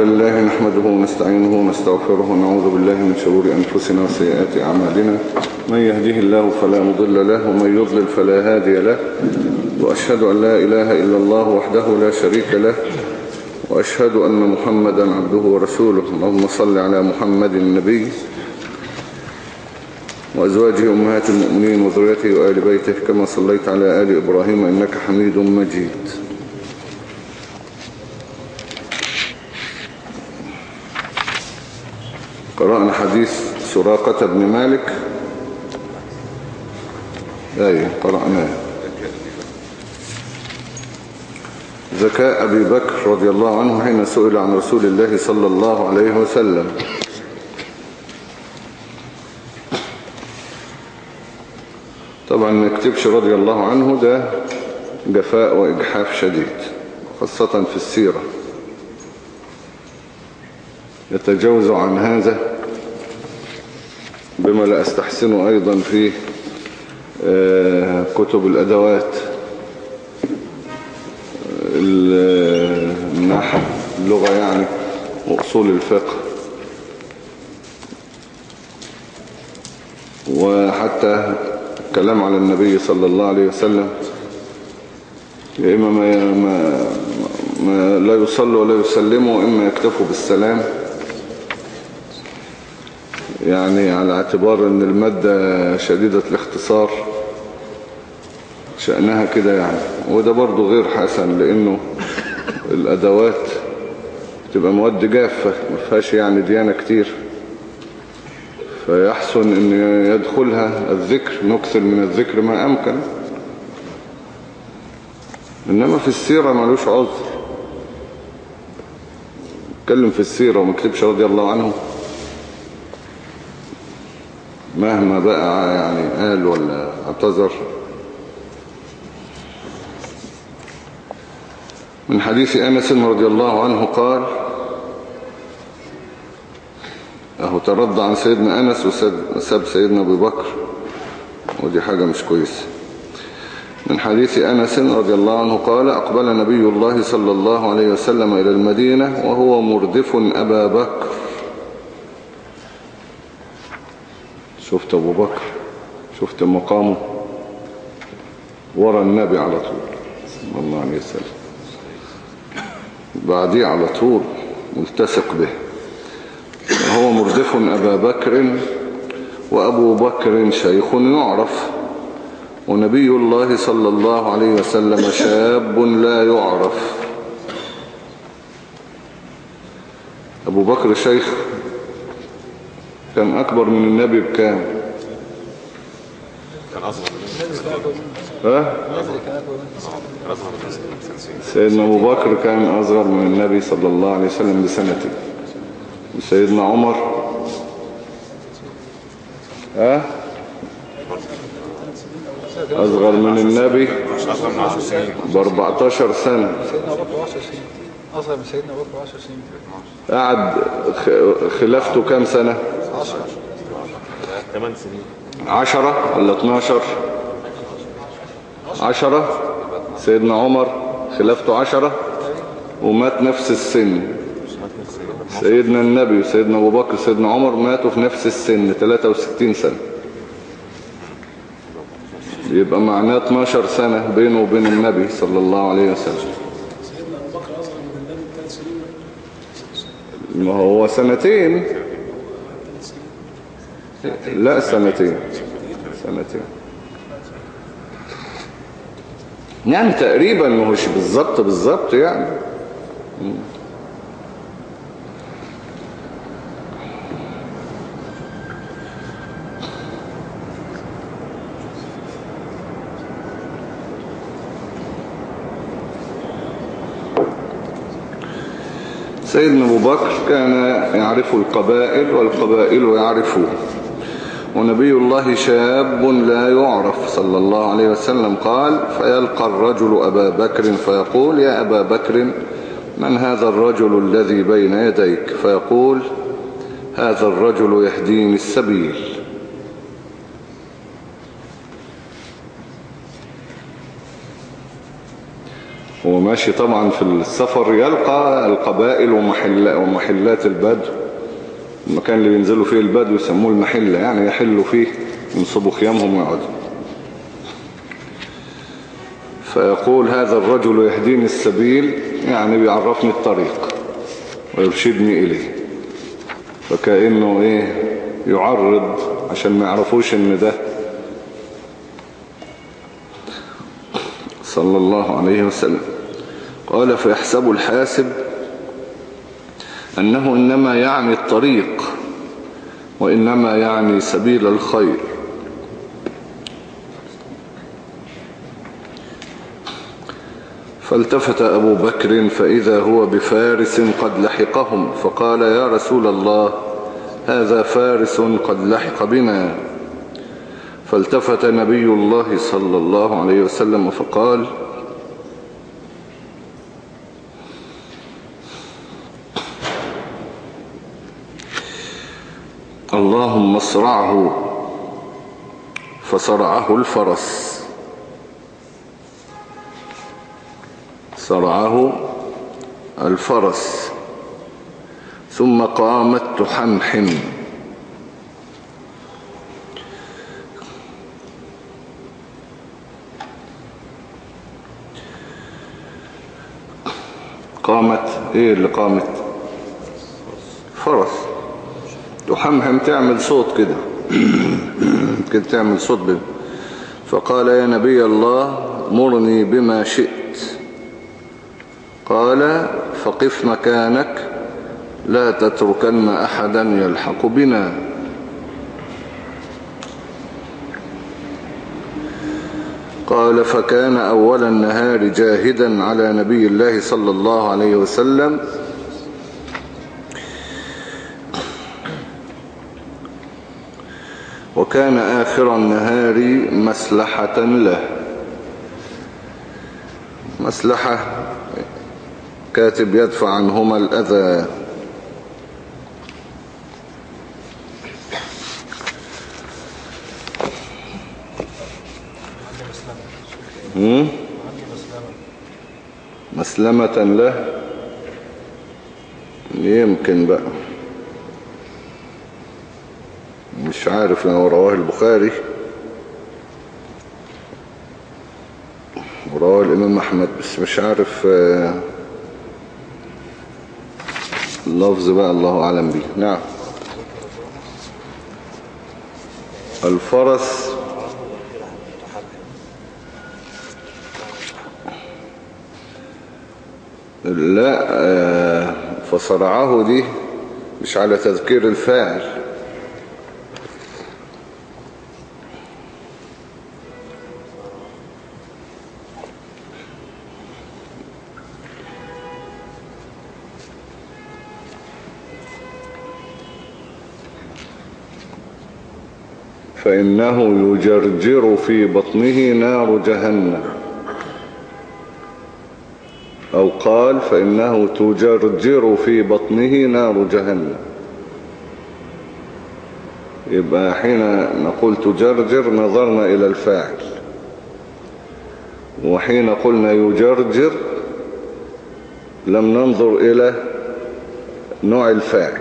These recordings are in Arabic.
لله نحمده ونستعينه ونستغفره ونعوذ بالله من شرور أنفسنا وسيئات أعمالنا. من يهده الله فلا مضل له ومن يضلل فلا هادي له. وأشهد أن لا إله إلا الله وحده لا شريك له. وأشهد أن محمدا عبده ورسوله. اللهم صل على محمد النبي. وأزواجه أمهات المؤمنين وذريته وآل بيته كما صليت على آل إبراهيم إنك حميد مجيد. قرأنا حديث سراقة بن مالك. آية قرأناه. زكاء أبي بكر رضي الله عنه حين سئل عن رسول الله صلى الله عليه وسلم. طبعا ما يكتبش رضي الله عنه ده جفاء وإجحاف شديد خاصة في السيرة. يتجاوز عن هذا بما لا أستحسنه أيضا في كتب الأدوات النحو اللغة يعني وأصول الفقه. وحتى الكلام على النبي صلى الله عليه وسلم يا إما ما, ما, ما لا يصلوا ولا يسلموا إما يكتفوا بالسلام. يعني على اعتبار إن المادة شديدة الاختصار شأنها كده يعني. وده برضو غير حسن لأنه الأدوات تبقى مواد جافة ما فيهاش يعني ديانة كتير. فيحسن إن يدخلها الذكر نكثر من الذكر ما أمكن. إنما في السيرة ملوش عذر. اتكلم في السيرة وما كتبش رضي الله عنه. مهما بقى يعني قال ولا اعتذر. من حديث أنس رضي الله عنه قال أهو ترد عن سيدنا أنس وساب سيدنا أبي بكر. ودي حاجة مش كويسة. من حديث أنس رضي الله عنه قال أقبل نبي الله صلى الله عليه وسلم إلى المدينة وهو مردف أبا بكر. شفت أبو بكر شفت مقامه ورا النبي على طول. صلى الله عليه وسلم بعديه على طول ملتصق به. هو مردف أبا بكر وأبو بكر شيخ يعرف. ونبي الله صلى الله عليه وسلم شاب لا يعرف. أبو بكر شيخ كان أكبر من النبي بكام؟ كان أصغر ها؟ سيدنا أبو بكر كان أصغر من النبي صلى الله عليه وسلم بسنتين وسيدنا عمر؟ ها؟ أصغر من النبي؟ مش أصغر من 10 سنين ب 14 سنة. سيدنا أبو بكر 10 سنين أصغر من سيدنا أبو بكر 10 سنين قعد خ- خلافته كام سنة؟ 10 8 سنين. عشرة ولا 12 عشرة؟ سيدنا عمر خلافته عشرة ومات نفس السن. سيدنا النبي وسيدنا أبو بكر وسيدنا عمر ماتوا في نفس السن 63 سنة. يبقى معناه 12 سنة بينه وبين النبي صلى الله عليه وسلم. سيدنا أبو بكر أصغر من النبي بثلاث سنين ما هو سنتين. لا سنتين سنتين يعني تقريبا هوش بالظبط بالظبط يعني. سيدنا أبو بكر كان يعرف القبائل والقبائل يعرفوه. ونبي الله شاب لا يعرف. صلى الله عليه وسلم قال فيلقى الرجل أبا بكر فيقول يا أبا بكر من هذا الرجل الذي بين يديك؟ فيقول هذا الرجل يهديني السبيل. وماشي طبعا في السفر يلقى القبائل ومحل ومحلات البدو المكان اللي بينزلوا فيه البدو يسموه المحلة يعني يحلوا فيه ينصبوا خيامهم ويقعدوا. فيقول هذا الرجل يهديني السبيل يعني بيعرفني الطريق ويرشدني إليه. فكأنه إيه يعرض عشان ما يعرفوش إن ده صلى الله عليه وسلم. قال فيحسب الحاسب أنه إنما يعني الطريق وإنما يعني سبيل الخير. فالتفت أبو بكر فإذا هو بفارس قد لحقهم فقال يا رسول الله هذا فارس قد لحق بنا. فالتفت نبي الله صلى الله عليه وسلم فقال اللهم اصرعه فصرعه الفرس. صرعه الفرس. ثم قامت تحمحم. قامت إيه اللي قامت؟ فرس. تحمحم تعمل صوت كده. كده تعمل صوت بيه. فقال يا نبي الله مرني بما شئت. قال فقف مكانك لا تتركن أحدا يلحق بنا. قال فكان أول النهار جاهدا على نبي الله صلى الله عليه وسلم. وكان آخر النهار مسلحة له. مسلحة كاتب يدفع عنهما الأذى؟ مسلمة له. يمكن بقى مش عارف لو رواه البخاري. ورواه الإمام أحمد بس مش عارف آه، اللفظ بقى الله أعلم به نعم. الفرس. لا آه، فصرعه دي مش على تذكير الفاعل. فإنه يجرجر في بطنه نار جهنم. أو قال فإنه تجرجر في بطنه نار جهنم. يبقى حين نقول تجرجر نظرنا إلى الفاعل. وحين قلنا يجرجر لم ننظر إلى نوع الفاعل.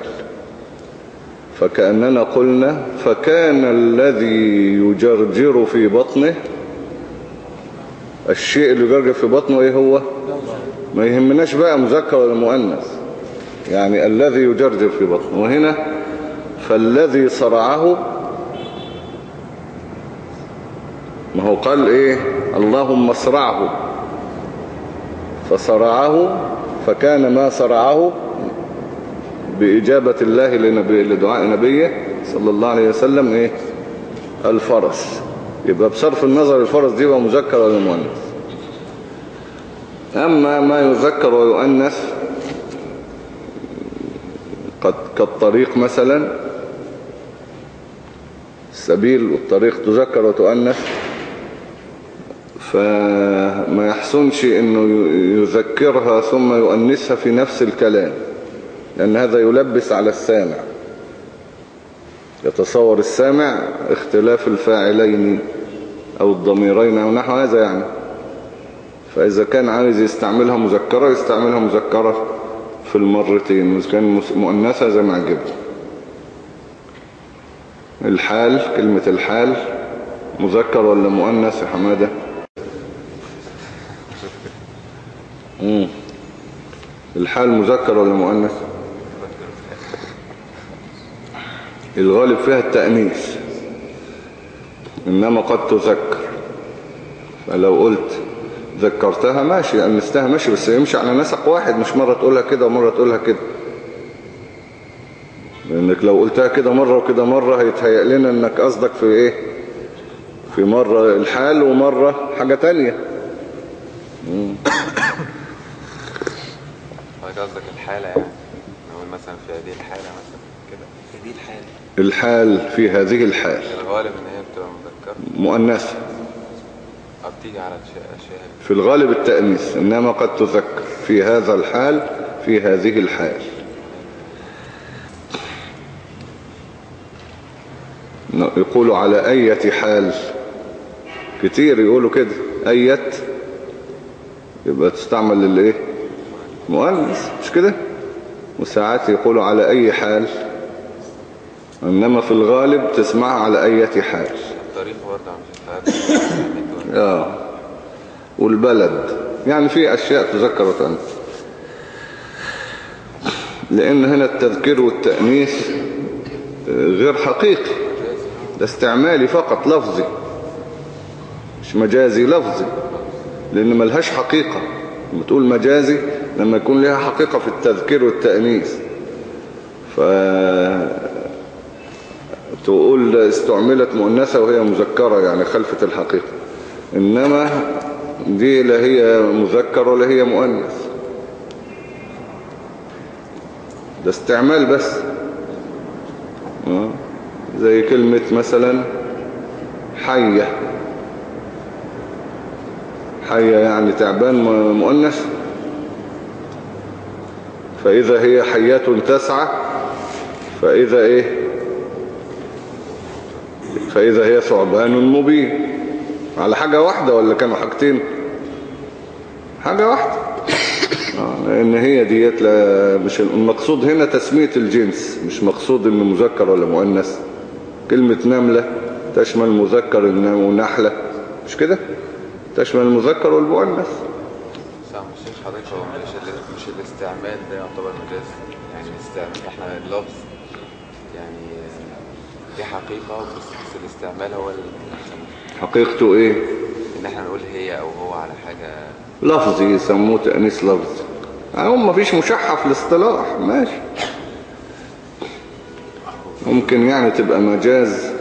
فكأننا قلنا فكان الذي يجرجر في بطنه. الشيء اللي يجرجر في بطنه إيه هو؟ ما يهمناش بقى مذكر ولا مؤنث. يعني الذي يجرجر في بطنه. وهنا فالذي صرعه ما هو قال إيه؟ اللهم اصرعه فصرعه فكان ما صرعه بإجابة الله لنبي لدعاء نبيه صلى الله عليه وسلم إيه؟ الفرس. يبقى بصرف النظر الفرس دي بقى مذكر ولا مؤنث؟ أما ما يذكر ويؤنث قد كالطريق مثلا السبيل والطريق تذكر وتؤنث فما يحسنش إنه يذكرها ثم يؤنثها في نفس الكلام. لأن هذا يلبس على السامع. يتصور السامع اختلاف الفاعلين أو الضميرين أو نحو هذا يعني. فإذا كان عايز يستعملها مذكرة يستعملها مذكرة في المرتين وإذا كان مؤنثة زي ما عجبه الحال كلمة الحال مذكر ولا مؤنث يا حمادة. الحال مذكر ولا مؤنث؟ الغالب فيها التأنيث إنما قد تذكر. فلو قلت ذكرتها ماشي أنستها ماشي بس يمشي على نسق واحد مش مرة تقولها كده ومرة تقولها كده. لأنك لو قلتها كده مرة وكده مرة هيتهيأ لنا أنك قصدك في إيه؟ في مرة الحال ومرة حاجة تانية. قصدك الحالة يعني؟ نقول مثلا في هذه الحالة مثلا كده في دي الحالة الحال في هذه الحال. الغالب إن هي بتبقى مذكرة. مؤنثة أو بتيجي على اشياء في الغالب التأنيث إنما قد تذكر في هذا الحال في هذه الحال. يقولوا على أية حال. كتير يقولوا كده. أية. يبقى تستعمل للإيه؟ مؤنث. مش كده؟ وساعات يقولوا على أي حال. إنما في الغالب تسمعها على أية حال. الطريق برضه آه. والبلد. يعني في أشياء تذكر وتأنث لأن هنا التذكير والتأنيث غير حقيقي. ده استعمالي فقط لفظي. مش مجازي لفظي. لأن ملهاش حقيقة. لما تقول مجازي لما يكون لها حقيقة في التذكير والتأنيث. تقول استعملت مؤنثة وهي مذكرة يعني خلفة الحقيقة. إنما دي لا هي مذكر ولا هي مؤنث. ده استعمال بس. زي كلمة مثلا حية. حية يعني تعبان مؤنث. فإذا هي حيات تسعى فإذا إيه؟ فإذا هي ثعبان مبين. على حاجة واحدة ولا كانوا حاجتين؟ حاجة واحدة. آه، لأن هي ديت مش المقصود هنا تسمية الجنس مش مقصود إنه مذكر ولا مؤنث. كلمة نملة تشمل مذكر ونحلة. مش كده؟ تشمل المذكر والمؤنث. سامع الشيخ حضرتك هو مش ال- مش الاستعمال ده يعتبر مجاز يعني إحنا اللفظ يعني دي حقيقة بس, الاستعمال هو ال- حقيقته إيه؟ إن إحنا نقول هي أو هو على حاجة. لفظي يسموه تأنيث لفظي. هم مفيش مشحة في الاصطلاح ماشي. ممكن يعني تبقى مجاز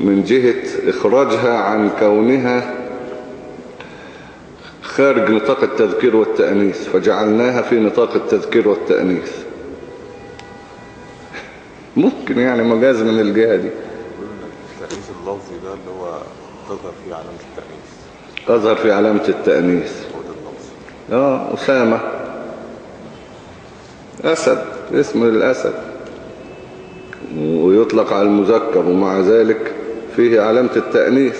من جهة إخراجها عن كونها خارج نطاق التذكير والتأنيث فجعلناها في نطاق التذكير والتأنيث. ممكن يعني مجاز من الجهة دي. التأنيث اللفظي ده اللي هو تظهر فيه علامة التأنيث. تظهر في علامة التأنيث. آه أسامة. أسد اسم الأسد. ويطلق على المذكر ومع ذلك فيه علامة التأنيث.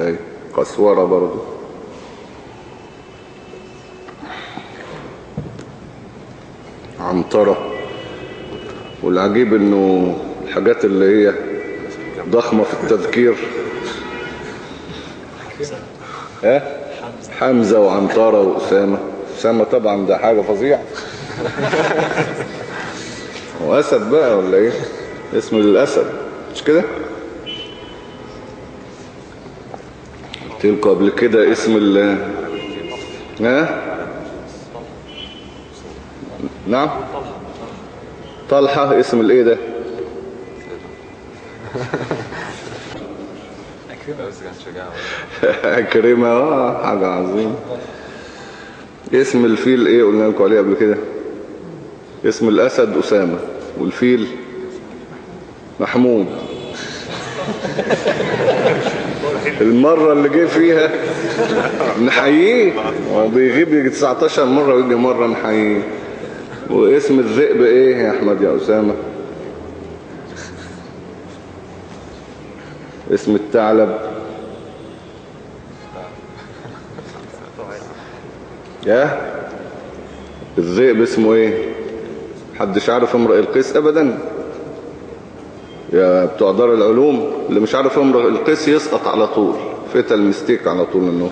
أي قسورة برضو. عنطرة. والعجيب إنه الحاجات اللي هي ضخمة في التذكير. ها؟ حمزة وعنطرة وأسامة. أسامة طبعا ده حاجة فظيعة. هو أسد بقى ولا إيه؟ اسم الأسد. مش كده؟ قلت لكم قبل كده اسم ال ها؟ نعم. طلحة اسم الإيه ده؟ كريمة آه حاجة عظيمة. اسم الفيل إيه قلنا لكم عليه قبل كده؟ اسم الأسد أسامة والفيل محمود. المرة اللي جه فيها نحييه. هو بيغيب يجي 19 مرة ويجي مرة نحييه. واسم الذئب إيه يا أحمد يا أسامة؟ اسم الثعلب. يا؟ الذئب اسمه إيه؟ حدش عارف امرئ القيس ابدا. يا بتوع دار العلوم اللي مش عارف امرئ القيس يسقط على طول. فتا المستيك على طول النور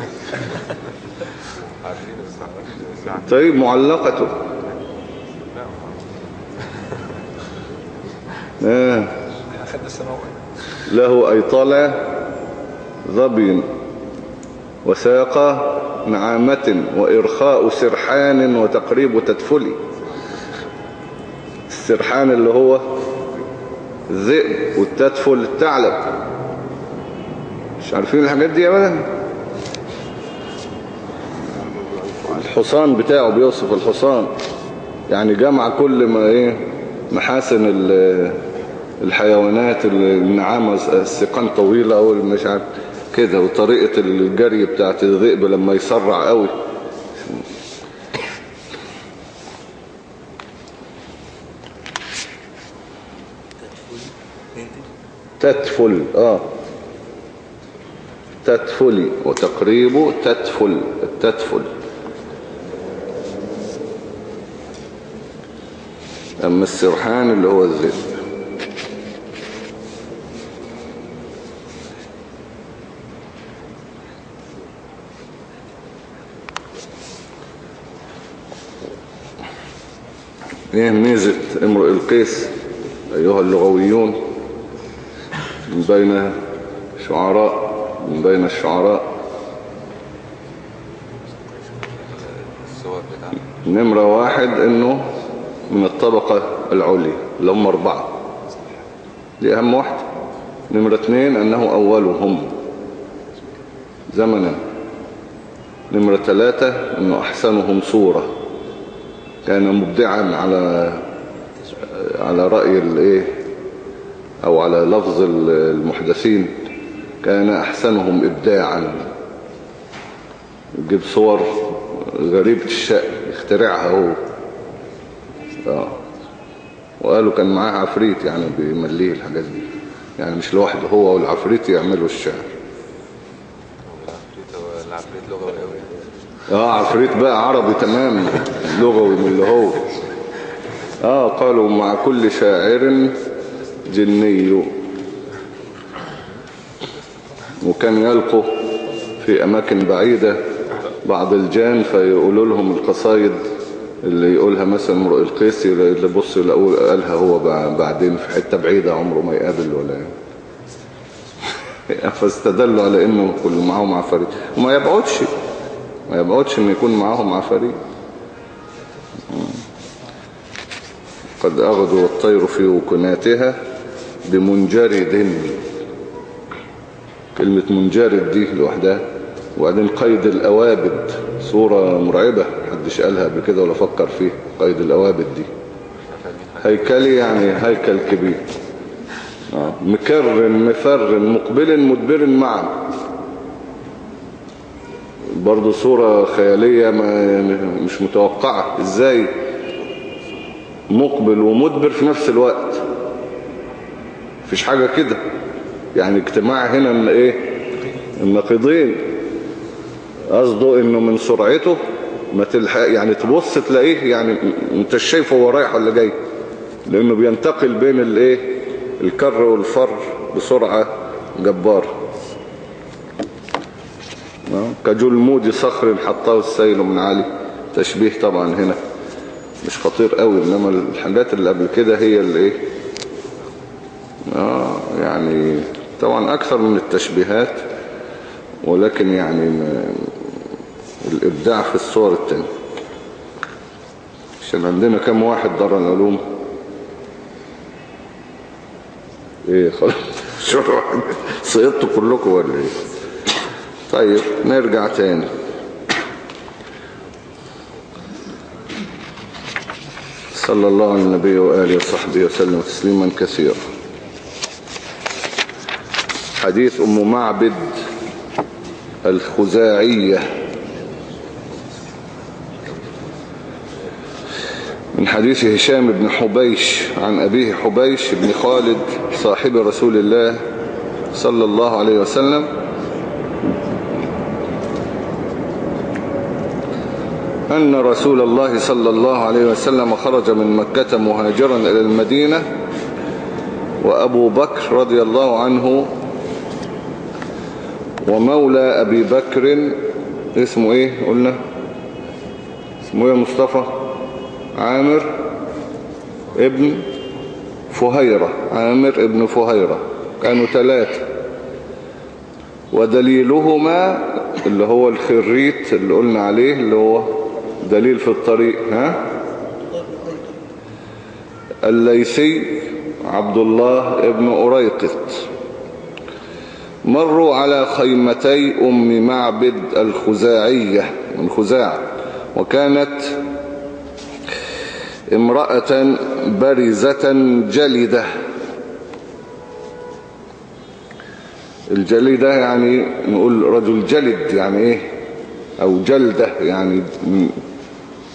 طيب معلقته. السماوي له أيطالة ظبي وساقة نعامة وإرخاء سرحان وتقريب تدفلي. السرحان اللي هو الذئب والتدفل الثعلب مش عارفين الحاجات دي أبدا الحصان بتاعه بيوصف الحصان. يعني جمع كل ما إيه محاسن ال- الحيوانات النعامة السقان طويلة أو مش عارف كده وطريقة الجري بتاعت الذئب لما يسرع قوي. تدفل آه. تدفلي وتقريبه تدفل التدفل أما السرحان اللي هو الذئب. إيه ميزة امرؤ القيس أيها اللغويون من بين شعراء من بين الشعراء. نمرة واحد إنه من الطبقة العليا اللي هم أربعة. دي أهم واحدة نمرة اتنين أنه أولهم زمنا. نمرة ثلاثة أنه أحسنهم صورة. كان مبدعا على على رأي الإيه أو على لفظ المحدثين. كان أحسنهم ابداعا. يجيب صور غريبة الشأن يخترعها هو. آه. وقالوا كان معاه عفريت يعني بيمليه الحاجات دي. يعني مش لوحده هو والعفريت يعملوا الشعر. العفريت هو العفريت لغوي قوي آه عفريت بقى عربي تمام لغوي من اللي هو آه قالوا مع كل شاعر جني. وكان يلقوا في أماكن بعيدة بعض الجان فيقولوا لهم القصايد اللي يقولها مثلا امرؤ القيس اللي بص يلاقوه قالها هو بع- بعدين في حتة بعيدة عمره ما يقابل ولا فاستدلوا على انه كل معاهم عفاريت وما يبعدش ما يبعدش ان يكون معاهم عفاريت قد أغدو الطير في وكناتها بمنجرد كلمة منجرد دي لوحدها وبعدين قيد الأوابد صورة مرعبة محدش قالها قبل كده ولا فكر فيه قيد الأوابد دي. هيكلي يعني هيكل كبير. آه. مكر مفر مقبل مدبر معا. برضو صورة خيالية ما يعني مش متوقعة. إزاي؟ مقبل ومدبر في نفس الوقت. مفيش حاجة كده. يعني اجتماع هنا ان إيه؟ النقيضين قصده إنه من سرعته ما تلحق يعني تبص تلاقيه يعني أنت شايفه هو رايح ولا جاي. لأنه بينتقل بين الإيه؟ الكر والفر بسرعة جبارة. كجلمود صخر حطاه السيل من عالي. تشبيه طبعا هنا. مش خطير قوي إنما الحاجات اللي قبل كده هي اللي إيه؟ آه يعني طبعا أكثر من التشبيهات ولكن يعني الإبداع في الصور التانية. عشان عندنا كم واحد دار العلوم؟ إيه خلاص. شو سقطتوا كلكم ولا إيه؟ طيب نرجع تاني. صلى الله على النبي وآله وصحبه وسلم تسليما كثيرا. حديث أم معبد الخزاعية. من حديث هشام بن حبيش عن أبيه حبيش بن خالد صاحب رسول الله صلى الله عليه وسلم. أن رسول الله صلى الله عليه وسلم خرج من مكة مهاجرا إلى المدينة وأبو بكر رضي الله عنه ومولى أبي بكر اسمه إيه قلنا؟ اسمه إيه مصطفى؟ عامر ابن فهيرة عامر ابن فهيرة كانوا ثلاثة. ودليلهما اللي هو الخريت اللي قلنا عليه اللي هو دليل في الطريق ها؟ الليثي عبد الله ابن أريقط. مروا على خيمتي أم معبد الخزاعية من خزاع وكانت امرأة برزة جلدة. الجلدة يعني نقول رجل جلد يعني إيه؟ أو جلدة يعني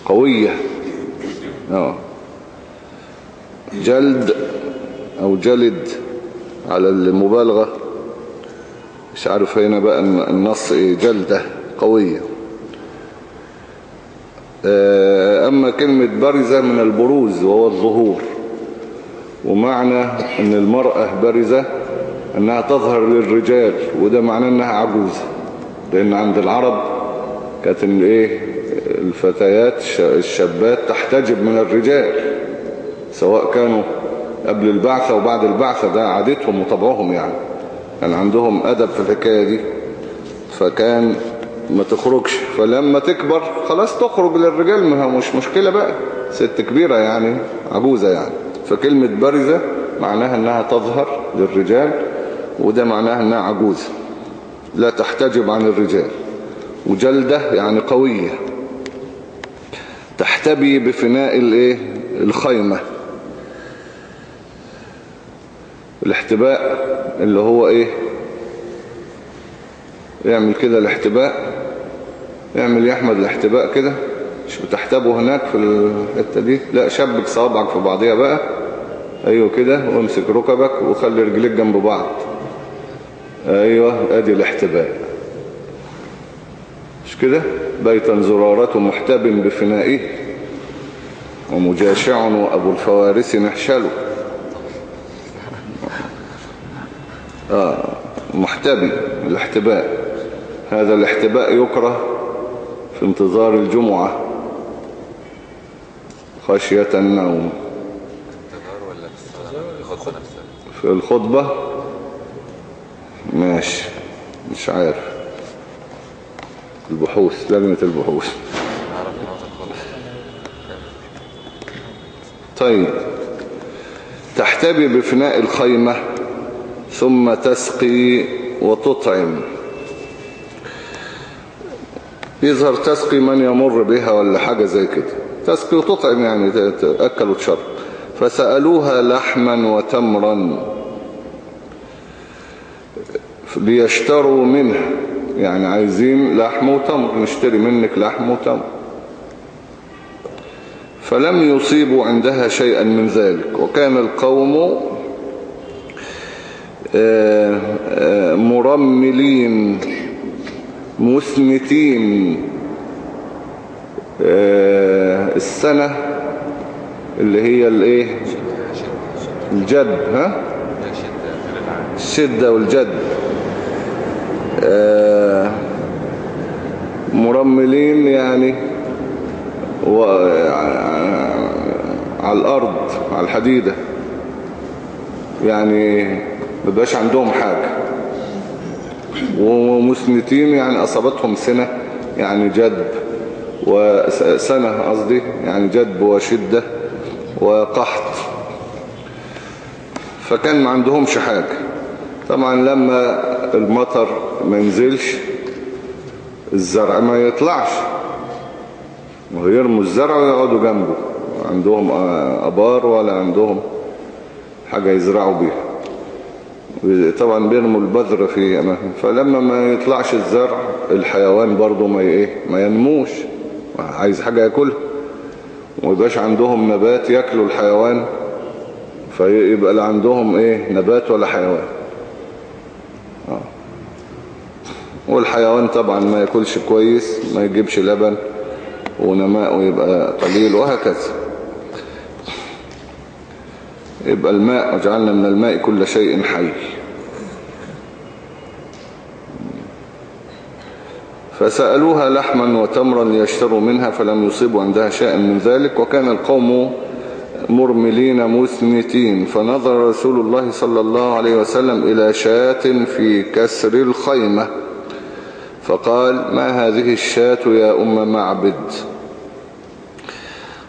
قوية. آه. جلد أو جلد على المبالغة. مش عارف هنا بقى النص إيه جلدة قوية. آه، أما كلمة برزة من البروز وهو الظهور. ومعنى أن المرأة برزة أنها تظهر للرجال وده معناه أنها عجوزة. لأن عند العرب كانت الإيه الفتيات الش- الشابات تحتجب من الرجال سواء كانوا قبل البعثة وبعد البعثة ده عادتهم وطبعهم يعني. كان عندهم أدب في الحكاية دي فكان ما تخرجش. فلما تكبر خلاص تخرج للرجال ما مش مشكلة بقى. ست كبيرة يعني عجوزة يعني. فكلمة برزة معناها إنها تظهر للرجال وده معناها إنها عجوزة. لا تحتجب عن الرجال. وجلدة يعني قوية. تحتبي بفناء الايه؟ الخيمة. الاحتباء اللي هو إيه؟ يعمل كده الاحتباء. يعمل يا أحمد الاحتباء كده. مش بتحتبه هناك في الحتة دي؟ لا شبك صوابعك في بعضيها بقى. أيوه كده وامسك ركبك وخلي رجليك جنب بعض. أيوه أدي الاحتباء. كده بيتا زرارة محتب بفنائه ومجاشع وابو الفوارس نحشله آه محتبي الاحتباء. هذا الاحتباء يكره في انتظار الجمعة. خشية النوم. في الخطبة؟ ماشي مش عارف. البحوث لجنة البحوث. طيب. تحتبي بفناء الخيمة ثم تسقي وتطعم. يظهر تسقي من يمر بها ولا حاجة زي كده. تسقي وتطعم يعني تأكل وتشرب. فسألوها لحما وتمرا. ليشتروا منها يعني عايزين لحم وتمر نشتري منك لحم وتمر. فلم يصيبوا عندها شيئا من ذلك. وكان القوم آه، آه، مرملين مثمتين آه، السنة اللي هي الإيه؟ الجد ها؟ الشدة والجد. مرملين يعني و... على الأرض على الحديدة. يعني مبقاش عندهم حاجة. ومسنتين يعني أصابتهم سنة يعني جدب وسنة قصدي يعني جدب وشدة وقحط. فكان ما عندهمش حاجة. طبعا لما المطر ما ينزلش الزرع ما يطلعش. ويرموا الزرع ويقعدوا جنبه عندهم أبار ولا عندهم حاجة يزرعوا بيها. طبعا بيرموا البذر في أماكن فلما ما يطلعش الزرع الحيوان برضو ما إيه ما ينموش. عايز حاجة ياكلها. ويبقاش عندهم نبات ياكلوا الحيوان فيبقى لا عندهم إيه نبات ولا حيوان آه. والحيوان طبعا ما ياكلش كويس ما يجيبش لبن ونماءه يبقى قليل وهكذا. يبقى الماء وجعلنا من الماء كل شيء حي. فسألوها لحما وتمرا ليشتروا منها فلم يصيبوا عندها شيء من ذلك. وكان القوم مرملين مثنتين. فنظر رسول الله صلى الله عليه وسلم إلى شاة في كسر الخيمة. فقال ما هذه الشاة يا أم معبد؟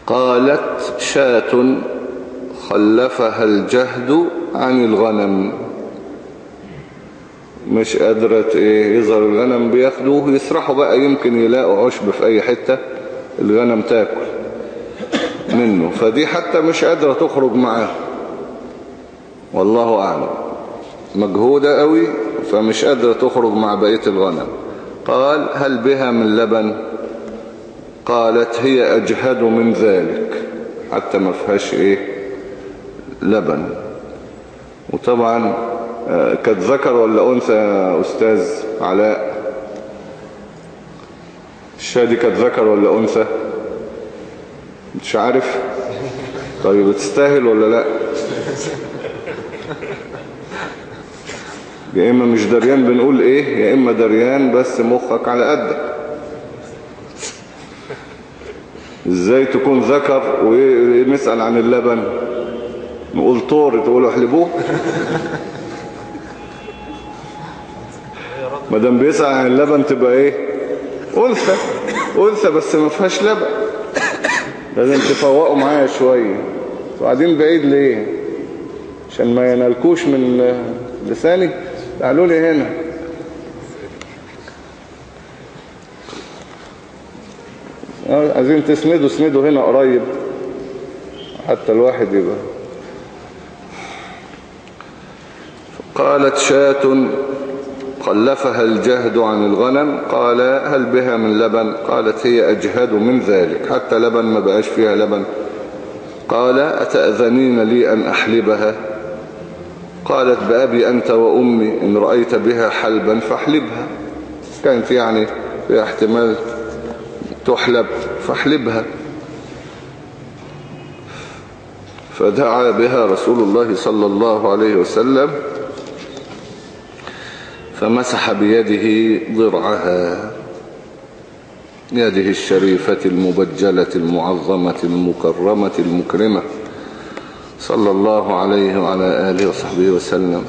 قالت شاة خلفها الجهد عن الغنم. مش قادرة إيه يظهر الغنم بياخدوه يسرحوا بقى يمكن يلاقوا عشب في أي حتة الغنم تاكل منه. فدي حتى مش قادرة تخرج معاه والله أعلم. مجهودة قوي فمش قادرة تخرج مع بقية الغنم. قال هل بها من لبن؟ قالت هي أجهد من ذلك. حتى ما فيهاش إيه؟ لبن. وطبعا آه، كانت ذكر ولا أنثى يا أستاذ علاء؟ الشادي كانت ذكر ولا أنثى؟ مش عارف. طيب بتستاهل ولا لا؟ يا إما مش دريان بنقول إيه يا إما دريان بس مخك على قدك. إزاي تكون ذكر ونسأل عن اللبن؟ نقول طور تقولوا احلبوه. ما دام بيسأل عن اللبن تبقى إيه؟ أنثى. أنثى بس ما فيهاش لبن. لازم تفوقوا معايا شوية. وقاعدين بعيد ليه؟ عشان ما ينالكوش من لساني. تعالوا لي هنا. آه، عايزين تسندوا اسندوا هنا قريب. حتى الواحد يبقى. قالت شاة خلفها الجهد عن الغنم قال هل بها من لبن؟ قالت هي أجهد من ذلك حتى لبن ما بقاش فيها لبن. قال أتأذنين لي أن أحلبها؟ قالت بأبي أنت وأمي إن رأيت بها حلبا فاحلبها. كانت يعني فيها احتمال تحلب فاحلبها. فدعا بها رسول الله صلى الله عليه وسلم فمسح بيده ضرعها. يده الشريفة المبجلة المعظمة المكرمة المكرمة. صلى الله عليه وعلى آله وصحبه وسلم.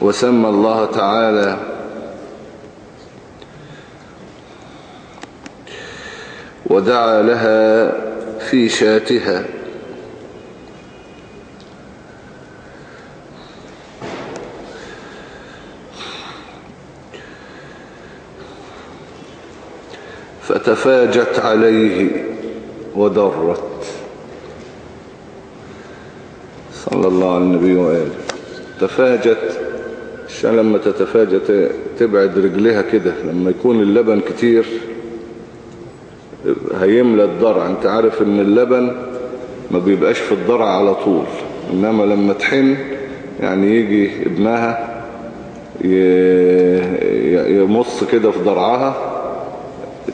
وسمى الله تعالى ودعا لها في شاتها. فتفاجت عليه ودرت صلى الله على النبي وآله. تفاجت عشان لما تتفاجأ تبعد رجلها كده لما يكون اللبن كتير هيملى الضرع. انت عارف ان اللبن ما بيبقاش في الضرع على طول انما لما تحن يعني يجي ابنها يمص كده في ضرعها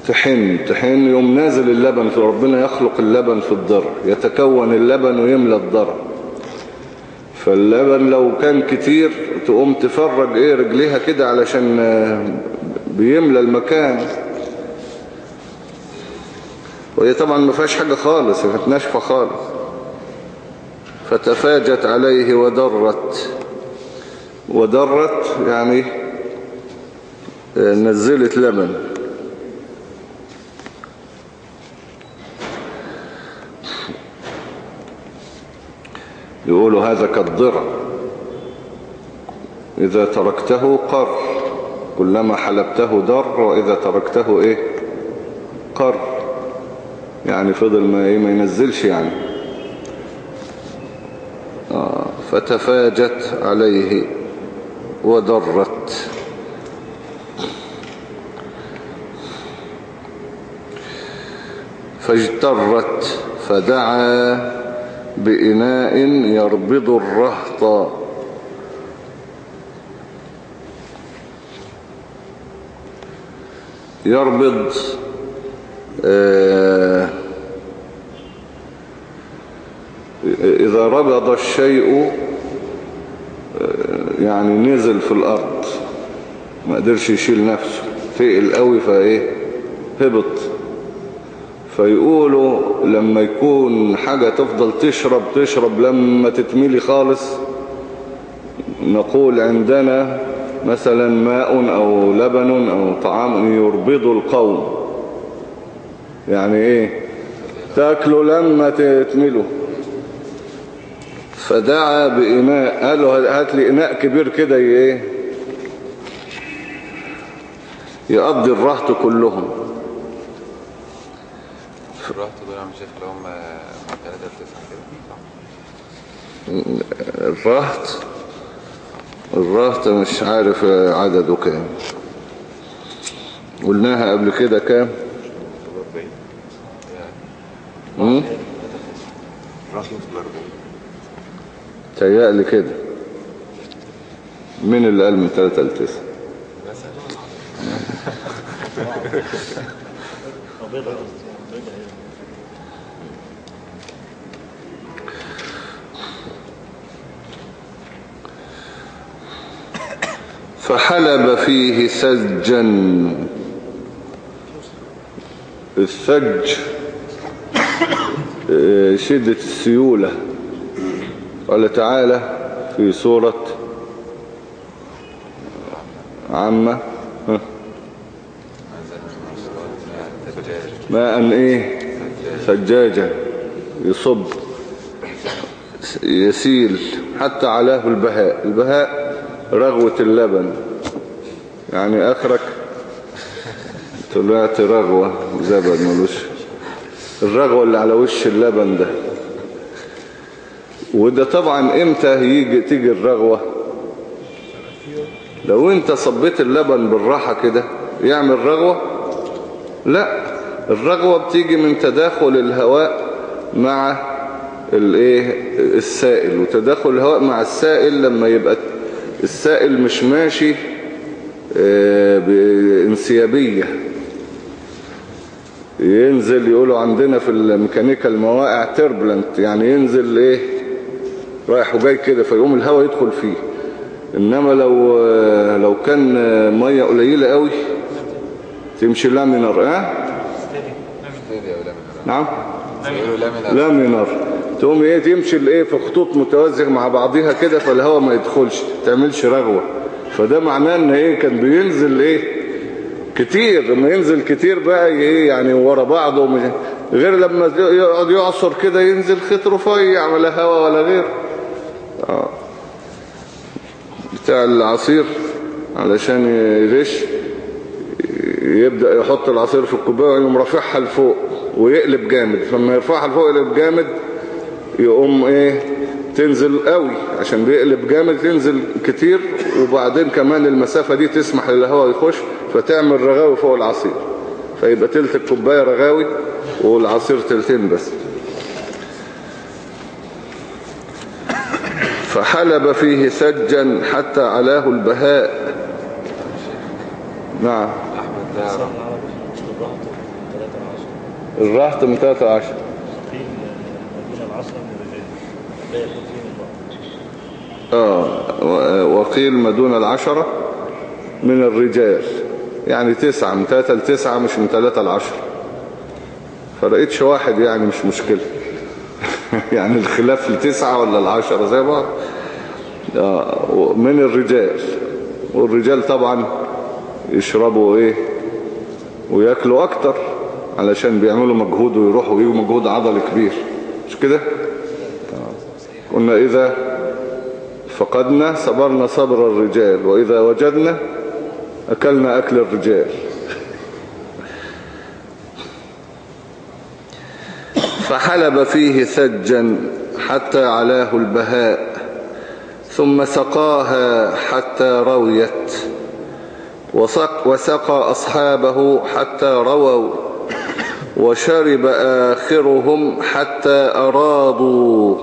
تحن تحن يوم نازل اللبن في ربنا يخلق اللبن في الضرع يتكون اللبن ويملى الضرع. فاللبن لو كان كتير تقوم تفرج إيه رجليها كده علشان بيملى المكان. وهي طبعا ما فيهاش حاجة خالص كانت ناشفة خالص. فتفاجت عليه ودرت. ودرت يعني نزلت لبن. يقولوا هذا كالضرع إذا تركته قر. كلما حلبته در وإذا تركته إيه؟ قر. يعني فضل ما, إيه؟ ما ينزلش يعني. آه فتفاجت عليه ودرت فاجترت فدعا. بإناء يربض الرهط. يربض آه، إذا ربض الشيء آه، يعني نزل في الأرض. ما قدرش يشيل نفسه. تقل قوي فإيه؟ هبط. فيقولوا لما يكون حاجة تفضل تشرب تشرب لما تتملي خالص. نقول عندنا مثلا ماء أو لبن أو طعام يربض القوم. يعني إيه؟ تاكلوا لما تتملوا. فدعا بإناء قال له هات لي إناء كبير كده إيه؟ يقضي الرهط كلهم رحت دول يا عم شيخ اللي هم من 3 ل 9 كده صح؟ الرهط؟ الرهط مش عارف عدده كام. قلناها قبل كده كام؟ 40 مم؟ راس نص الأربعين تهيألي كده. مين اللي قال من 3 ل 9 فحلب فيه سجا. السج آه، شدة السيولة. قال تعالى في سورة عامة. ماء إيه؟ سجاجة يصب يسيل حتى علاه البهاء. البهاء رغوة اللبن. يعني آخرك طلعت رغوة زبد ملوش. الرغوة اللي على وش اللبن ده. وده طبعا إمتى يجي تيجي الرغوة؟ لو أنت صبيت اللبن بالراحة كده يعمل رغوة؟ لا. الرغوة بتيجي من تداخل الهواء مع الايه السائل. وتداخل الهواء مع السائل لما يبقى السائل مش ماشي آه، بانسيابية. ينزل يقولوا عندنا في الميكانيكا المواقع تربلنت يعني ينزل إيه؟ رايح وجاي كده فيقوم الهواء يدخل فيه. إنما لو لو كان مية قليلة قوي تمشي لامينر آه نعم؟ بيقولوا لا من لامينر تقوم إيه تمشي الايه في خطوط متوازية مع بعضيها كده فالهواء ما يدخلش تعملش رغوة. فده معناه إن إيه كان بينزل إيه كتير لما ينزل كتير بقى إيه يعني ورا بعضه غير لما يقعد يعصر كده ينزل خيط رفيع ولا هوا ولا غير. آه. بتاع العصير علشان يغش يبدأ يحط العصير في الكوباية ويقوم رافعها لفوق ويقلب جامد. فلما يرفعها لفوق يقلب جامد يقوم إيه تنزل قوي عشان بيقلب جامد تنزل كتير وبعدين كمان المسافة دي تسمح للهواء يخش فتعمل رغاوي فوق العصير. فيبقى تلت الكوباية رغاوي والعصير تلتين بس. فحلب فيه سجا حتى علاه البهاء. نعم. أحمد ده العربي مش بالرهط من 3 ل 10 الرهط من 13 قيل المدينة العشرة من الرجال و- وقيل ما دون العشرة من الرجال. يعني تسعة من ثلاثة لتسعة مش من ثلاثة لعشرة. فرأيتش واحد يعني مش مشكلة. يعني الخلاف لتسعة ولا العشرة زي بعض. آه من الرجال. والرجال طبعا يشربوا إيه؟ ويأكلوا أكتر علشان بيعملوا مجهود ويروحوا ويجوا مجهود عضلي كبير. مش كده. قلنا إذا فقدنا صبرنا صبر الرجال وإذا وجدنا أكلنا أكل الرجال. فحلب فيه ثجا حتى علاه البهاء ثم سقاها حتى رويت وسق وسقى أصحابه حتى رووا وشرب آخرهم حتى أرادوا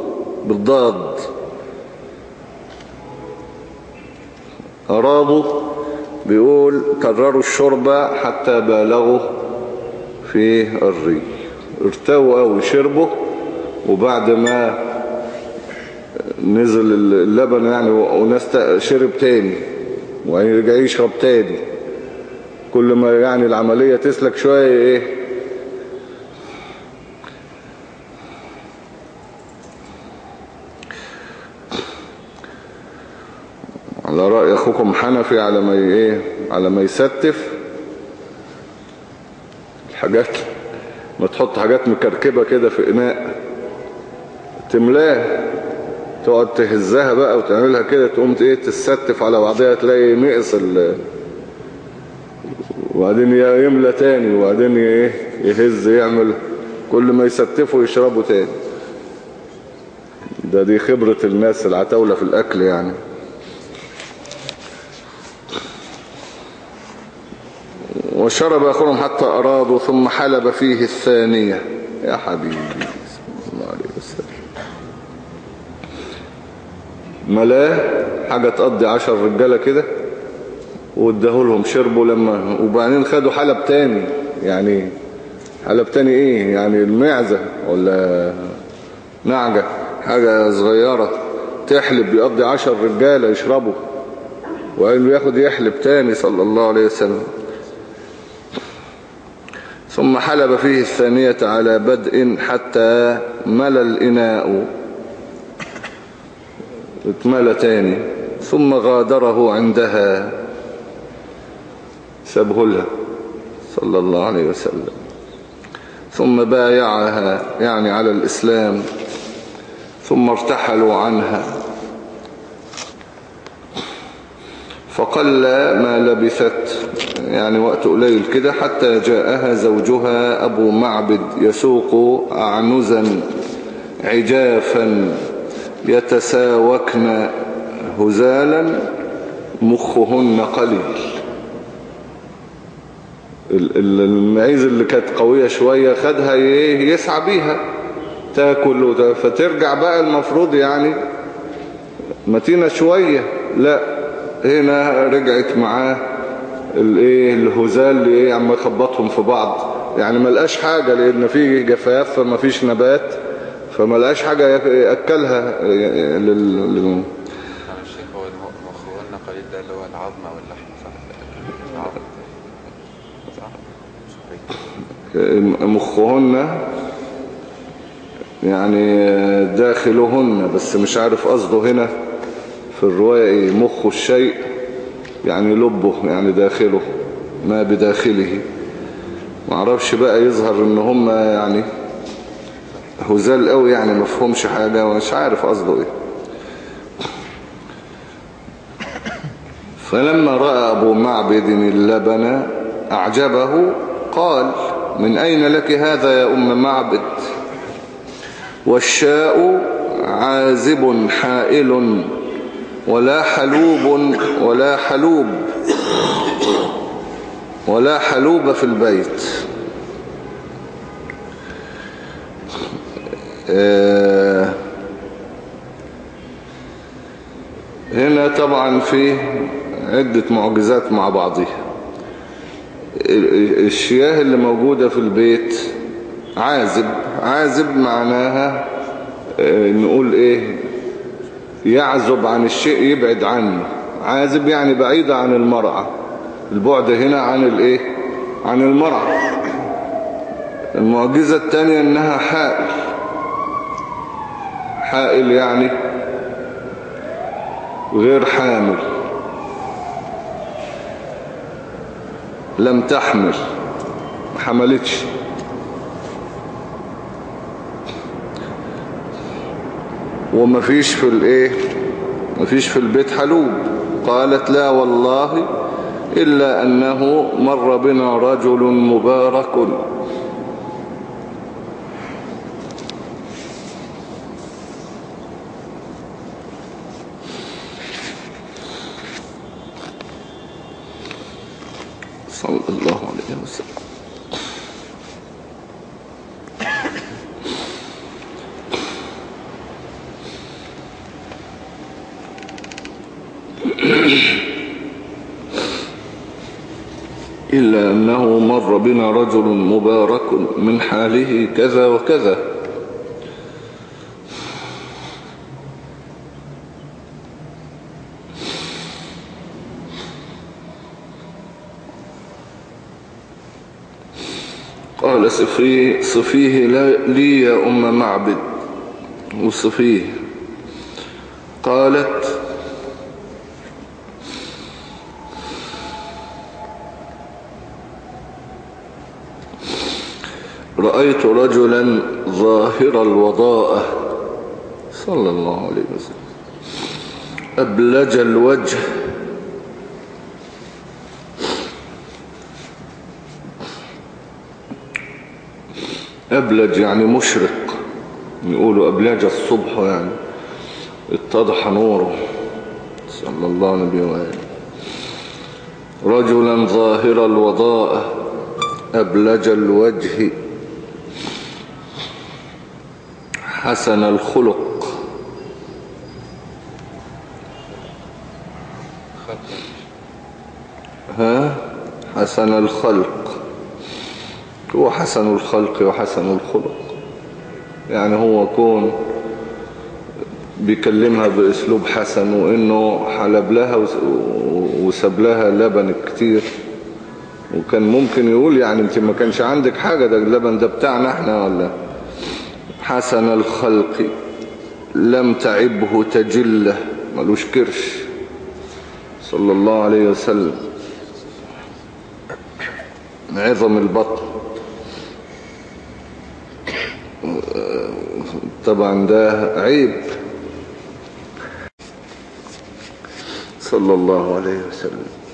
بالضاد. أرادوا بيقول كرروا الشرب حتى بالغوا في الري. ارتووا أو شربوا وبعد ما نزل اللبن يعني وناس شرب تاني ويرجع يشرب تاني. كل ما يعني العملية تسلك شوية إيه أخوكم حنفي على ما إيه؟ على ما يستف؟ الحاجات ما تحط حاجات مكركبة كده في إناء. تملاه تقعد تهزها بقى وتعملها كده تقوم إيه؟ تستف على بعضها تلاقي نقص ال وبعدين يملى تاني وبعدين إيه؟ يهز يعمل. كل ما يستفوا يشربوا تاني. ده دي خبرة الناس العتاولة في الأكل يعني. وشرب أخرهم حتى أرادوا ثم حلب فيه الثانية. يا حبيبي الله عليه وسلم. ملاه حاجة تقضي عشر رجالة كده واداهولهم شربوا لما وبعدين خدوا حلب تاني. يعني حلب تاني إيه؟ يعني المعزة ولا نعجة حاجة صغيرة. تحلب يقضي عشر رجالة يشربوا وقال ياخد يحلب تاني صلى الله عليه وسلم. ثم حلب فيه الثانية على بدء حتى ملى الإناء. اتملى تاني ثم غادره عندها. سابه لها صلى الله عليه وسلم. ثم بايعها يعني على الإسلام. ثم ارتحلوا عنها. فقل ما لبثت. يعني وقت قليل كده حتى جاءها زوجها أبو معبد يسوق أعنزا عجافا يتساوكن هزالا مخهن قليل. ال- ال- المعيز اللي كانت قوية شوية خدها يسعى بيها تاكل فترجع بقى المفروض يعني متينة شوية. لا هنا رجعت معاه الايه الهزال اللي إيه عم يخبطهم في بعض. يعني ما لقاش حاجة لأن في جفاف فما فيش نبات فما لقاش حاجة يأكلها. لل... مخهن يعني داخلهن بس مش عارف قصده هنا في الرواية إيه. مخ الشيء. يعني لبه يعني داخله ما بداخله. معرفش بقى يظهر إن هم يعني هزال قوي يعني مفهومش حاجة ومش عارف قصده إيه. فلما رأى أبو معبد اللبن أعجبه قال من أين لك هذا يا أم معبد؟ والشاء عازب حائل ولا حلوب ولا حلوب ولا حلوب في البيت. آه هنا طبعا في عدة معجزات مع بعضها ال- الشياه اللي موجودة في البيت عازب. عازب معناها آه، نقول إيه؟ يعزب عن الشيء يبعد عنه. عازب يعني بعيدة عن المرعى البعد هنا عن الإيه؟ عن المرعى المعجزة التانية إنها حائل. حائل يعني غير حامل. لم تحمل. حملتش. ومفيش في الإيه؟ مفيش في البيت حلوب. قالت لا والله إلا أنه مر بنا رجل مبارك صلى الله عليه وسلم إلا أنه مر بنا رجل مبارك من حاله كذا وكذا. قال صفيه, صفيه لي يا أم معبد. وصفيه قالت رأيت رجلا ظاهر الوضاءة صلى الله عليه وسلم. أبلج الوجه. أبلج يعني مشرق. يقولوا أبلج الصبح يعني. اتضح نوره. صلى الله عليه وآله رجلا ظاهر الوضاءة أبلج الوجه. حسن الخلق. خلق ها؟ حسن الخلق. هو حسن الخلق وحسن الخلق. يعني هو كون بيكلمها بأسلوب حسن وإنه حلب لها وس- وساب لها لبن كتير. وكان ممكن يقول يعني انت ما كانش عندك حاجة ده اللبن ده بتاعنا إحنا ولا؟ حسن الخلق لم تعبه تجلة ملوش كرش صلى الله عليه وسلم. عظم البطن. طبعا ده عيب. صلى الله عليه وسلم.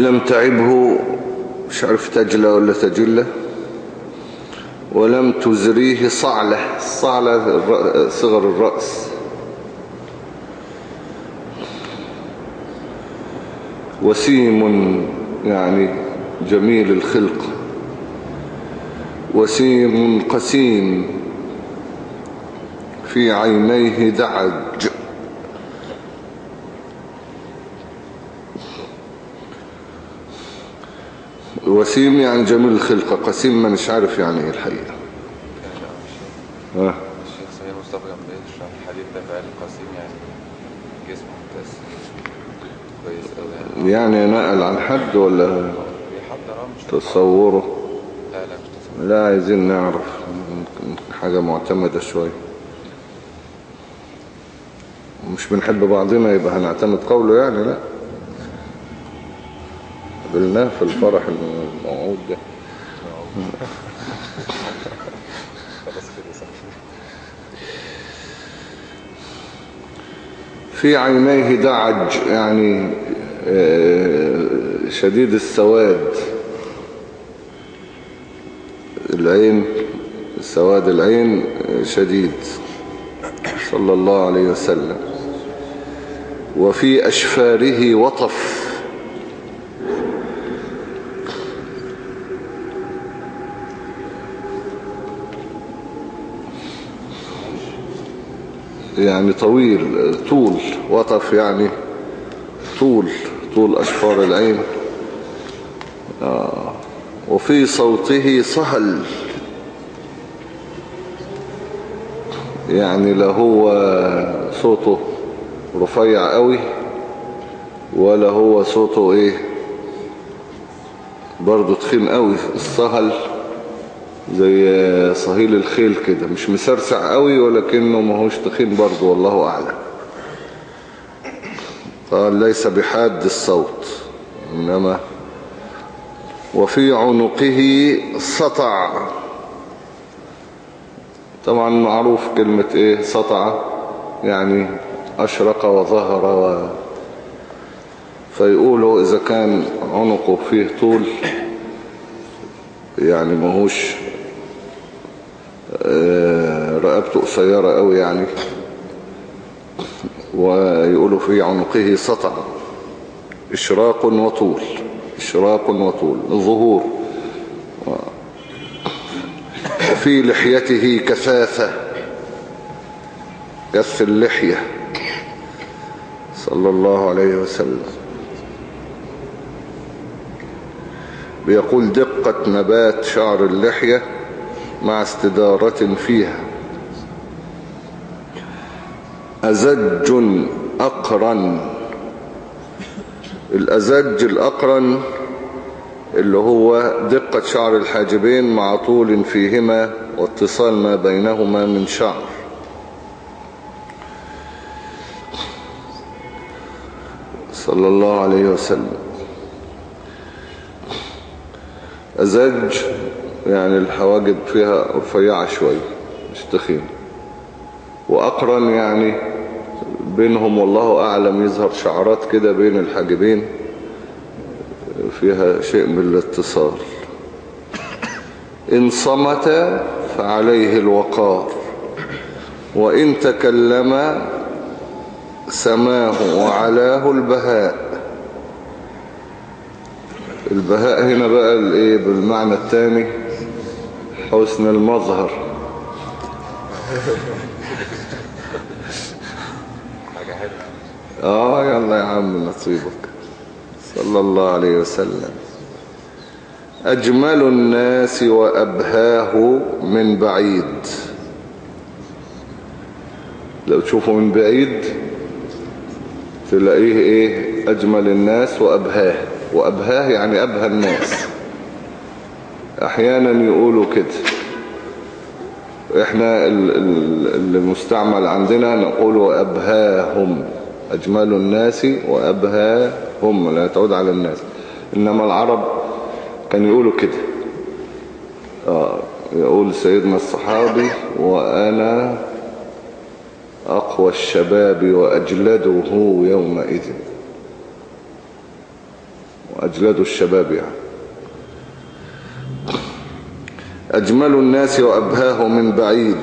لم تعبه مش عارف تجلى ولا تجلة ولم تزريه صعلة الر- صغر الرأس. وسيم يعني جميل الخلق. وسيم قسيم في عينيه دعج. وسيم يعني جميل الخلقة قسيم ما مش عارف يعني إيه الحقيقة. ها؟ الشيخ سمير مصطفى كان بيشرح الحديث ده فقال قسيم يعني جسمه ممتاز. كويس قوي يعني. يعني نقل عن حد ولا مش تصوره؟ لا لا لا عايزين نعرف. حاجة معتمدة شوية. مش بنحب بعضنا يبقى هنعتمد قوله يعني لا. قبلناه في الفرح الموعود ده. في عينيه دعج يعني آه، شديد السواد. العين سواد العين شديد. صلى الله عليه وسلم. وفي أشفاره وطف. يعني طويل طول وطف يعني طول طول أشفار العين آه. وفي صوته صهل يعني لا هو صوته رفيع قوي ولا هو صوته إيه برضه تخين قوي الصهل زي صهيل الخيل كده. مش مسرسع قوي ولكنه ما هوش تخين برضه والله أعلم. قال ليس بحاد الصوت إنما وفي عنقه سطع. طبعا معروف كلمة إيه؟ سطع يعني أشرق وظهر و... فيقولوا إذا كان عنقه فيه طول يعني ماهوش آه، رقبته قصيرة قوي يعني. ويقولوا في عنقه سطع. إشراق وطول. إشراق وطول. ظهور. وفي لحيته كثافة جث اللحية. صلى الله عليه وسلم. بيقول دقة نبات شعر اللحية. مع استدارة فيها. أزج أقرن. الأزج الأقرن اللي هو دقة شعر الحاجبين مع طول فيهما واتصال ما بينهما من شعر. صلى الله عليه وسلم. أزج يعني الحواجب فيها رفيعة شوية مش تخين. وأقرن يعني بينهم والله أعلم يظهر شعرات كده بين الحاجبين فيها شيء من الاتصال. إن صمت فعليه الوقار وإن تكلم سماه وعلاه البهاء. البهاء هنا بقى بالمعنى الثاني حسن المظهر. آه يلا يا عم نصيبك. صلى الله عليه وسلم. أجمل الناس وأبهاه من بعيد. لو تشوفه من بعيد تلاقيه إيه؟ أجمل الناس وأبهاه. وأبهاه يعني أبهى الناس. أحيانا يقولوا كده. إحنا ال- ال- المستعمل عندنا نقول وأبهاهم أجمل الناس وأبهاهم لا تعود على الناس. إنما العرب كان يقولوا كده. آه يقول سيدنا الصحابي وأنا أقوى الشباب وأجلده يومئذ. وأجلد الشباب يعني. أجمل الناس وأبهاه من بعيد.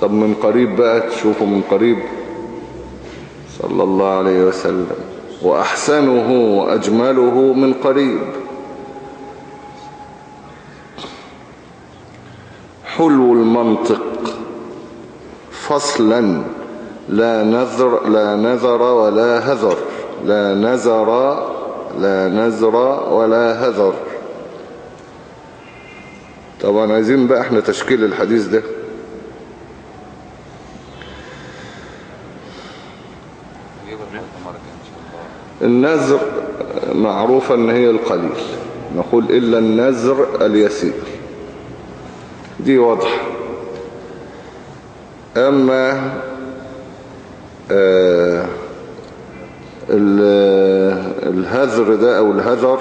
طب من قريب بقى تشوفه من قريب. صلى الله عليه وسلم. وأحسنه وأجمله من قريب. حلو المنطق. فصلا. لا نذر لا نذر ولا هذر. لا نذر لا نذر ولا هذر. طبعا عايزين بقى إحنا تشكيل الحديث ده. النذر معروفة إن هي القليل نقول إلا النذر اليسير. دي واضحة أما آه ال- الهذر ده أو الهذر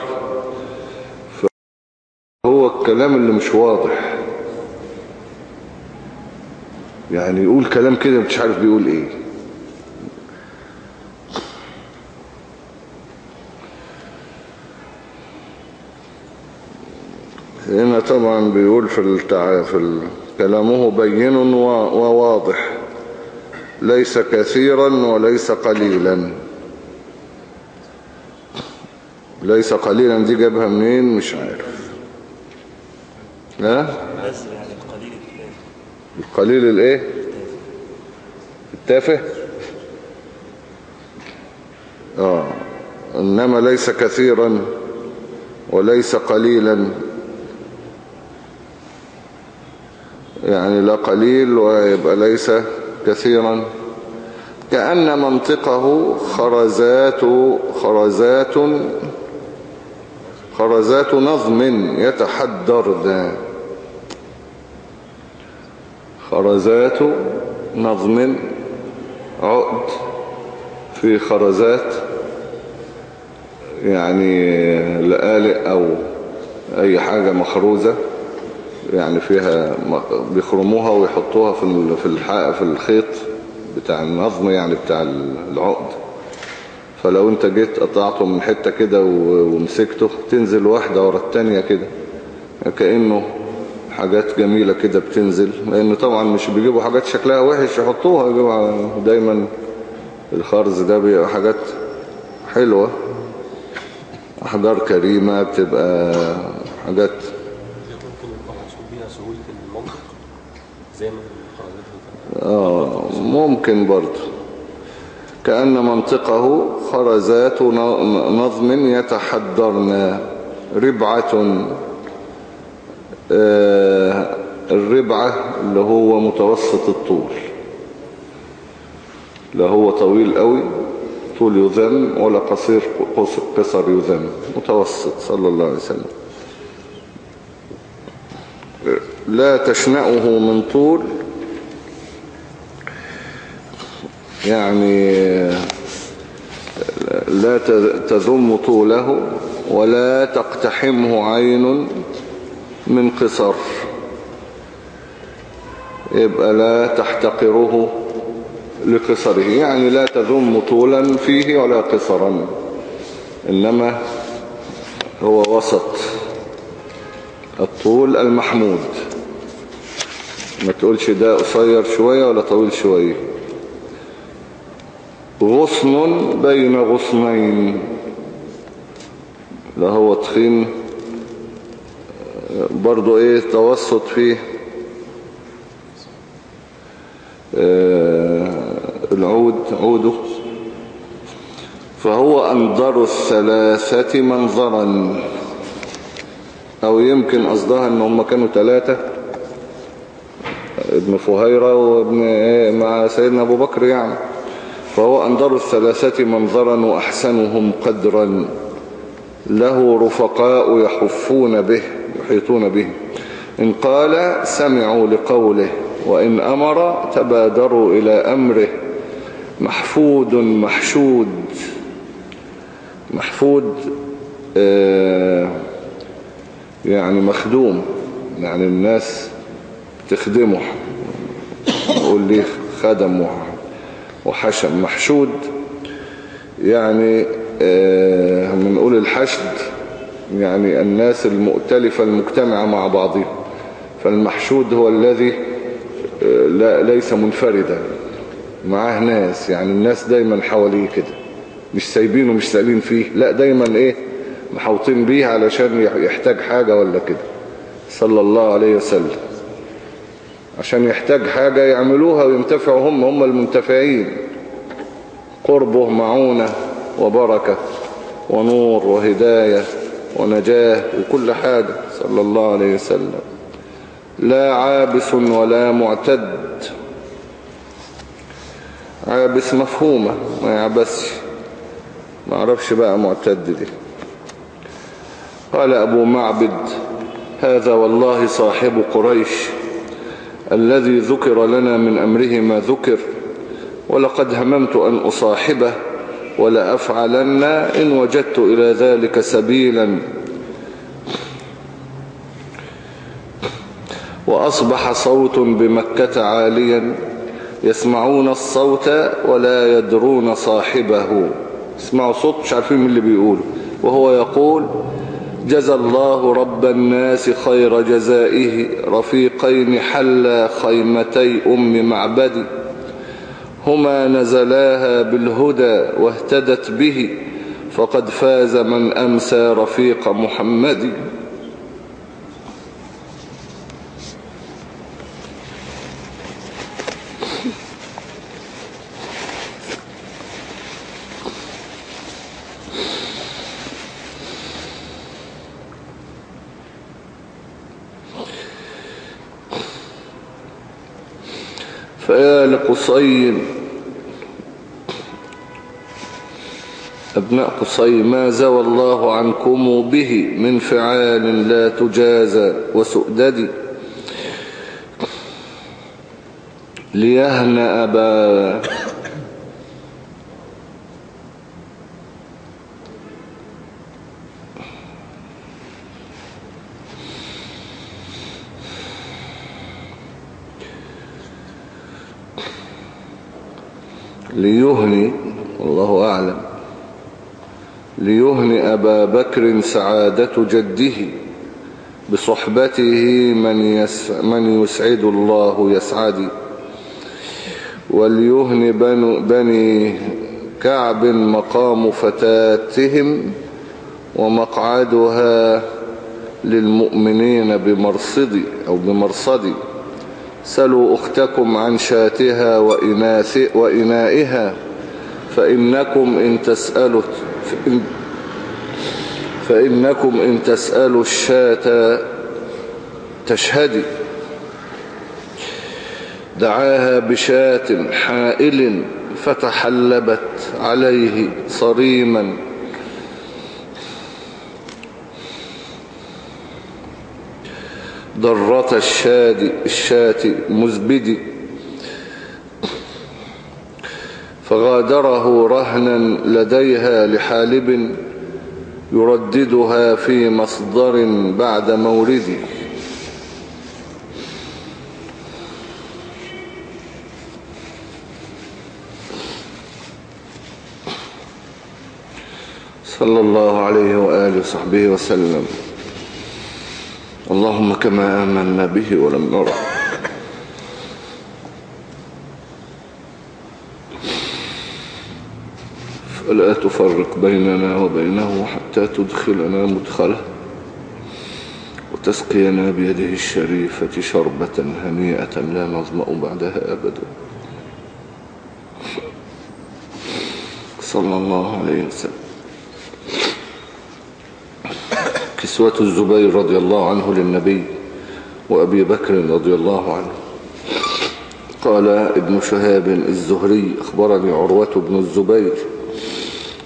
الكلام اللي مش واضح. يعني يقول كلام كده مش عارف بيقول إيه. هنا طبعا بيقول في التع... في ال... كلامه بين. وواضح. ليس كثيرا وليس قليلا. ليس قليلا دي جابها منين؟ مش عارف. ها؟ يعني القليل الكفاية القليل الايه؟ التافه. آه. إنما ليس كثيرا وليس قليلا. يعني لا قليل ويبقى ليس كثيرا. كأن منطقه خرزات خرزات خرزات نظم يتحدر ذا خرزات نظم عقد في خرزات يعني لآلئ أو أي حاجة مخروزة يعني فيها بيخرموها ويحطوها في في الخيط بتاع النظم يعني بتاع العقد. فلو انت جيت قطعته من حتة كده ومسكته تنزل واحدة ورا التانية كده كأنه حاجات جميلة كده بتنزل لأن طبعا مش بيجيبوا حاجات شكلها وحش يحطوها يجيبوا دايما الخرز ده بيبقى حاجات حلوة. أحجار كريمة بتبقى حاجات. آه ممكن برضه. كأن منطقه خرزات نظم يتحدرن. ربعة الربعة اللي هو متوسط الطول. لا هو طويل قوي طول يذم ولا قصير قص- قصر يذم. متوسط صلى الله عليه وسلم. لا تشنأه من طول. يعني لا تذم طوله ولا تقتحمه عين. من قصر. يبقى لا تحتقره لقصره. يعني لا تذم طولا فيه ولا قصرا. إنما هو وسط. الطول المحمود. ما تقولش ده قصير شوية ولا طويل شوية. غصن بين غصنين. لا هو تخين برضو إيه توسط فيه. آه، العود عوده. فهو أنظر الثلاثة منظرا. أو يمكن قصدها أن هم كانوا ثلاثة. ابن فهيرة وابن إيه مع سيدنا أبو بكر يعني. فهو أنظر الثلاثة منظرا وأحسنهم قدرا. له رفقاء يحفون به. يحيطون به. إن قال سمعوا لقوله وإن أمر تبادروا إلى أمره. محفود محشود. محفود آه يعني مخدوم يعني الناس تخدمه يقول لي خدم وحشم. محشود يعني آه بنقول الحشد يعني الناس المؤتلفة المجتمعة مع بعضها فالمحشود هو الذي آه لا ليس منفردا معاه ناس يعني الناس دايما حواليه كده مش سايبينه مش سائلين فيه لا دايما إيه محوطين بيه علشان يحتاج حاجة ولا كده صلى الله عليه وسلم. عشان يحتاج حاجة يعملوها وينتفعوا هم هم المنتفعين. قربه معونة وبركة ونور وهداية. ونجاة وكل حاجة صلى الله عليه وسلم. لا عابس ولا معتد. عابس مفهومة ما يعبسش. ما عرفش بقى معتد دي. قال أبو معبد هذا والله صاحب قريش الذي ذكر لنا من أمره ما ذكر ولقد هممت أن أصاحبه ولأفعلن إن وجدت إلى ذلك سبيلا. وأصبح صوت بمكة عاليا يسمعون الصوت ولا يدرون صاحبه. اسمعوا صوت مش عارفين من اللي بيقوله وهو يقول جزى الله رب الناس خير جزائه رفيقين حلا خيمتي أم معبد هما نزلاها بالهدى واهتدت به فقد فاز من أمسى رفيق محمد. فيا لقصي أبناء قصي ما زوى الله عنكم به من فعال لا تجازى وسؤدد. ليهنأ أبا. ليهني والله أعلم. ليهني أبا بكر سعادة جده بصحبته من, يس من يسعد الله يسعد. وليهن بني كعب مقام فتاتهم ومقعدها للمؤمنين بمرصد أو بمرصد. سلوا أختكم عن شاتها وإنائها فإنكم إن تسألوا فإن فإنكم إن تسألوا الشاة تشهدي. دعاها بشاة حائل فتحلبت عليه صريما. ضرة الشاد الشاة مزبد فغادره رهنا لديها لحالب يرددها في مصدر بعد مورد صلى الله عليه وآله وصحبه وسلم. اللهم كما آمنا به ولم نره فلا تفرق بيننا وبينه حتى تدخلنا مدخله وتسقينا بيده الشريفة شربة هنيئة لا نظمأ بعدها أبدا. صلى الله عليه وسلم. كسوة الزبير رضي الله عنه للنبي وأبي بكر رضي الله عنه. قال ابن شهاب الزهري أخبرني عروة بن الزبير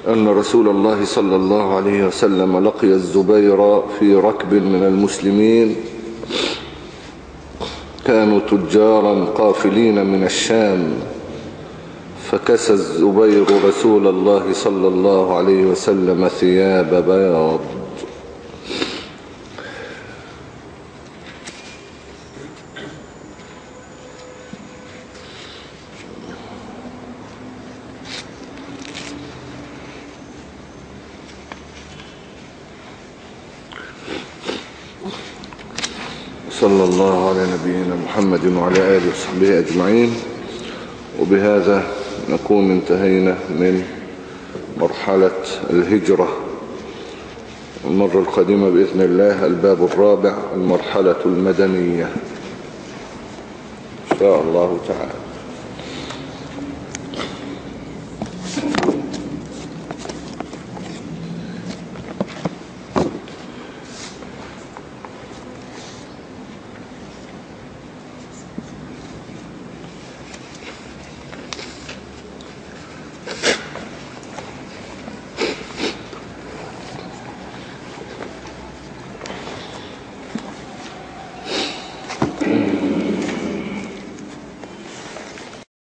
أن رسول الله صلى الله عليه وسلم لقي الزبير في ركب من المسلمين. كانوا تجارا قافلين من الشام. فكسى الزبير رسول الله صلى الله عليه وسلم ثياب بياض. صلى الله على نبينا محمد وعلى آله وصحبه أجمعين. وبهذا نكون انتهينا من مرحلة الهجرة. المرة القادمة بإذن الله الباب الرابع المرحلة المدنية. إن شاء الله تعالى.